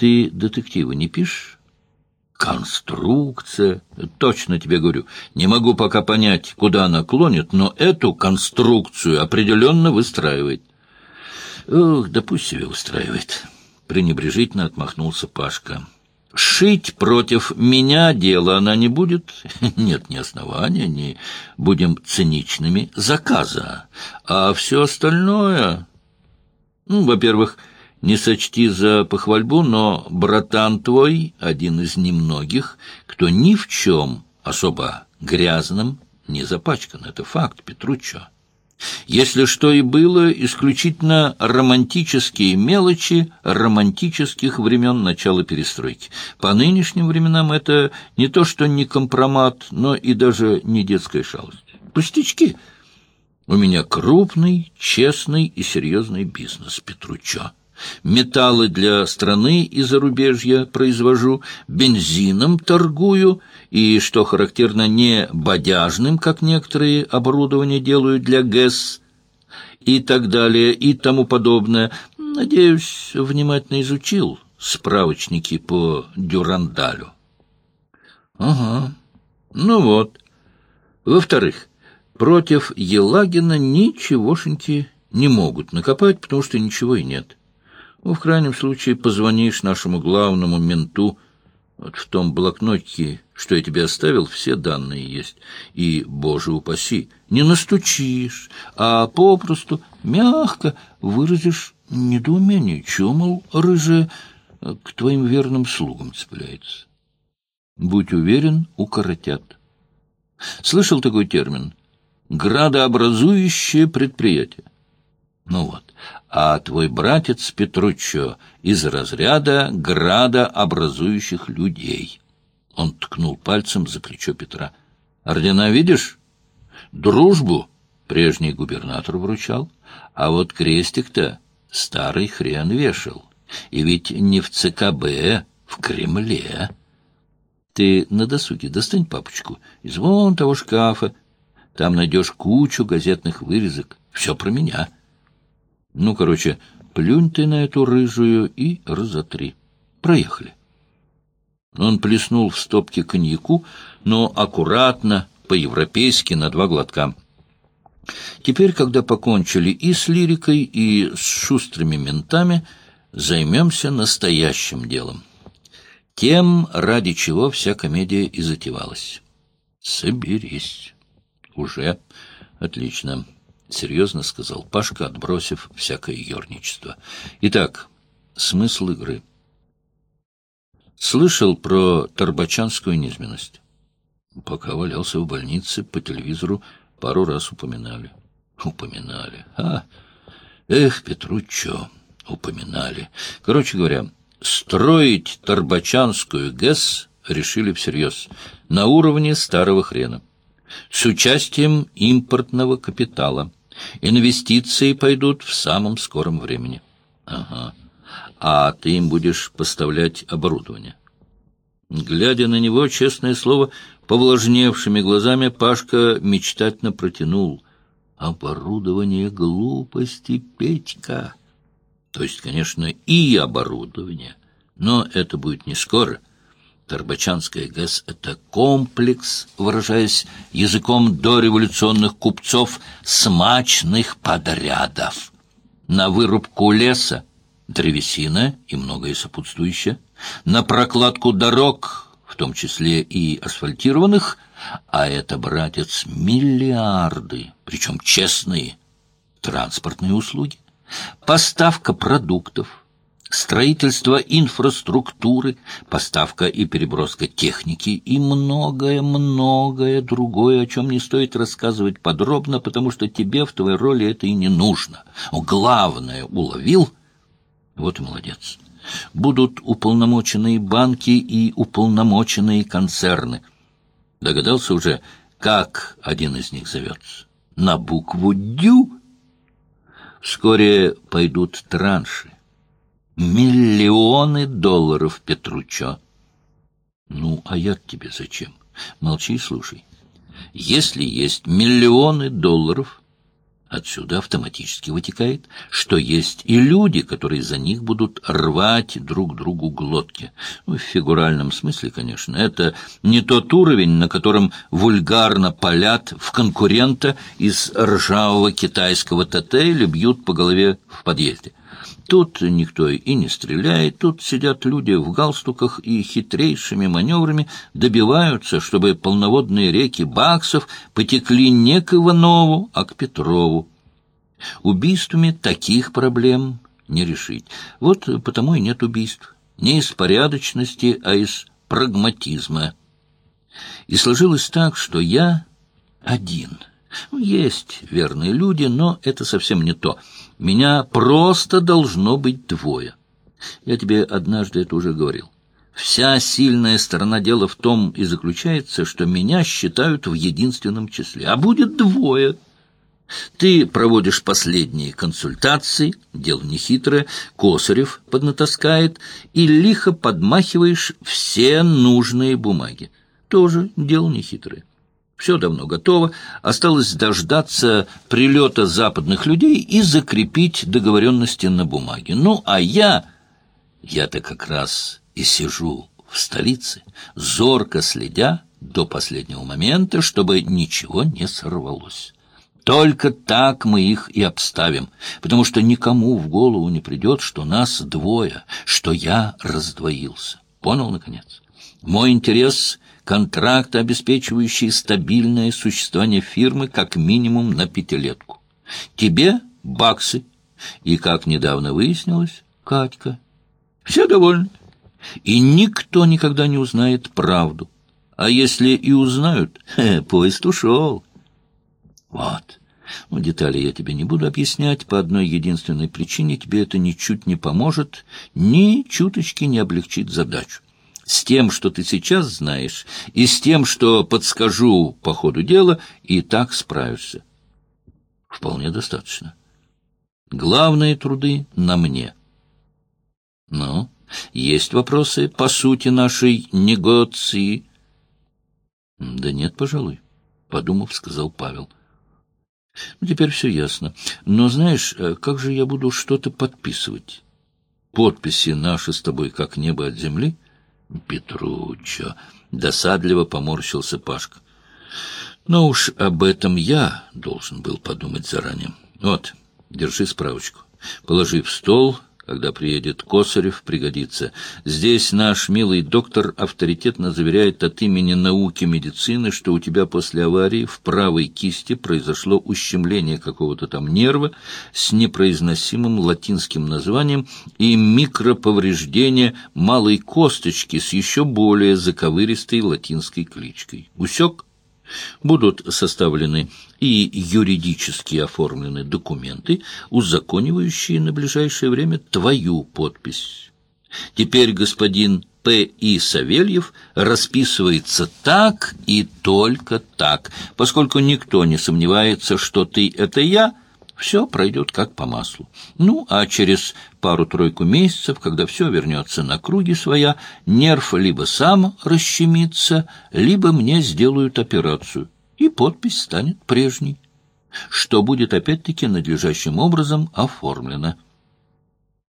Ты детективы не пишешь? Конструкция. Точно тебе говорю. Не могу пока понять, куда она клонит, но эту конструкцию определенно выстраивает. Ох, да пусть себе устраивает. Пренебрежительно отмахнулся Пашка. Шить против меня дело она не будет. Нет ни основания, ни, будем циничными, заказа. А все остальное... Ну, во-первых, не сочти за похвальбу, но братан твой один из немногих, кто ни в чем особо грязным не запачкан. Это факт, Петруччо. Если что и было, исключительно романтические мелочи романтических времен начала перестройки. По нынешним временам это не то что не компромат, но и даже не детская шалость. Пустячки. У меня крупный, честный и серьезный бизнес, Петруччо. Металлы для страны и зарубежья произвожу, бензином торгую и, что характерно, не бодяжным, как некоторые оборудования делают для ГЭС и так далее и тому подобное. Надеюсь, внимательно изучил справочники по Дюрандалю. Ага. Ну вот. Во-вторых, против Елагина ничегошеньки не могут накопать, потому что ничего и нет. Ну, в крайнем случае, позвонишь нашему главному менту. Вот в том блокнотике, что я тебе оставил, все данные есть. И, боже упаси, не настучишь, а попросту мягко выразишь недоумение. Чего, мол, рыжая к твоим верным слугам цепляется? Будь уверен, укоротят. Слышал такой термин? Градообразующее предприятие. Ну вот, а твой братец Петруччо из разряда града образующих людей. Он ткнул пальцем за плечо Петра. Ордена видишь? Дружбу прежний губернатор вручал, а вот крестик-то старый хрен вешал. И ведь не в ЦКБ, в Кремле. Ты на досуге достань папочку из вон того шкафа. Там найдешь кучу газетных вырезок. Все про меня. Ну, короче, плюнь ты на эту рыжую и разотри. Проехали. Он плеснул в стопке коньяку, но аккуратно, по-европейски, на два глотка. Теперь, когда покончили и с лирикой, и с шустрыми ментами, займемся настоящим делом. Тем, ради чего вся комедия и затевалась. Соберись. Уже. Отлично. — серьезно сказал Пашка, отбросив всякое ерничество. «Итак, смысл игры. Слышал про Торбачанскую низменность? Пока валялся в больнице, по телевизору пару раз упоминали. Упоминали. А, эх, Петручо, упоминали. Короче говоря, строить Торбачанскую ГЭС решили всерьез, на уровне старого хрена, с участием импортного капитала — Инвестиции пойдут в самом скором времени. Ага. А ты им будешь поставлять оборудование. Глядя на него, честное слово, повлажневшими глазами Пашка мечтательно протянул. Оборудование глупости, Петька. То есть, конечно, и оборудование, но это будет не скоро — Тарбачанская ГЭС — это комплекс, выражаясь языком дореволюционных купцов, смачных подрядов. На вырубку леса, древесина и многое сопутствующее, на прокладку дорог, в том числе и асфальтированных, а это, братец, миллиарды, причем честные, транспортные услуги, поставка продуктов, строительство инфраструктуры, поставка и переброска техники и многое-многое другое, о чем не стоит рассказывать подробно, потому что тебе в твоей роли это и не нужно. Главное уловил, вот и молодец. Будут уполномоченные банки и уполномоченные концерны. Догадался уже, как один из них зовется? На букву «Дю». Вскоре пойдут транши Миллионы долларов, Петручо. Ну, а я тебе зачем? Молчи и слушай. Если есть миллионы долларов, Отсюда автоматически вытекает, что есть и люди, которые за них будут рвать друг другу глотки. Ну, в фигуральном смысле, конечно. Это не тот уровень, на котором вульгарно палят в конкурента из ржавого китайского ТТ или бьют по голове в подъезде. Тут никто и не стреляет, тут сидят люди в галстуках и хитрейшими маневрами добиваются, чтобы полноводные реки баксов потекли не к Иванову, а к Петрову. Убийствами таких проблем не решить. Вот потому и нет убийств. Не из порядочности, а из прагматизма. И сложилось так, что я один. Есть верные люди, но это совсем не то — меня просто должно быть двое. Я тебе однажды это уже говорил. Вся сильная сторона дела в том и заключается, что меня считают в единственном числе, а будет двое. Ты проводишь последние консультации, дело нехитрое, Косарев поднатаскает, и лихо подмахиваешь все нужные бумаги. Тоже дело нехитрое. Все давно готово, осталось дождаться прилета западных людей и закрепить договоренности на бумаге. Ну, а я... Я-то как раз и сижу в столице, зорко следя до последнего момента, чтобы ничего не сорвалось. Только так мы их и обставим, потому что никому в голову не придет, что нас двое, что я раздвоился. Понял, наконец? Мой интерес контракт, обеспечивающий стабильное существование фирмы как минимум на пятилетку. Тебе — баксы, и, как недавно выяснилось, Катька. Все довольны. И никто никогда не узнает правду. А если и узнают, поезд ушел. Вот. Ну, детали я тебе не буду объяснять. По одной единственной причине тебе это ничуть не поможет, ни чуточки не облегчит задачу с тем, что ты сейчас знаешь, и с тем, что подскажу по ходу дела, и так справишься. Вполне достаточно. Главные труды на мне. Ну, есть вопросы по сути нашей негоции? Да нет, пожалуй, подумав, сказал Павел. Ну, теперь все ясно. Но знаешь, э, как же я буду что-то подписывать? Подписи наши с тобой как небо от земли — Петруччо. Досадливо поморщился Пашка. Но уж об этом я должен был подумать заранее. Вот, держи справочку. Положи в стол, когда приедет Косарев, пригодится. Здесь наш милый доктор авторитетно заверяет от имени науки медицины, что у тебя после аварии в правой кисти произошло ущемление какого-то там нерва с непроизносимым латинским названием и микроповреждение малой косточки с еще более заковыристой латинской кличкой. Усек? Будут составлены и юридически оформлены документы, узаконивающие на ближайшее время твою подпись. Теперь господин П. И. Савельев расписывается так и только так, поскольку никто не сомневается, что ты — это я — все пройдет как по маслу. Ну, а через пару-тройку месяцев, когда все вернется на круги своя, нерв либо сам расщемится, либо мне сделают операцию, и подпись станет прежней, что будет опять-таки надлежащим образом оформлено.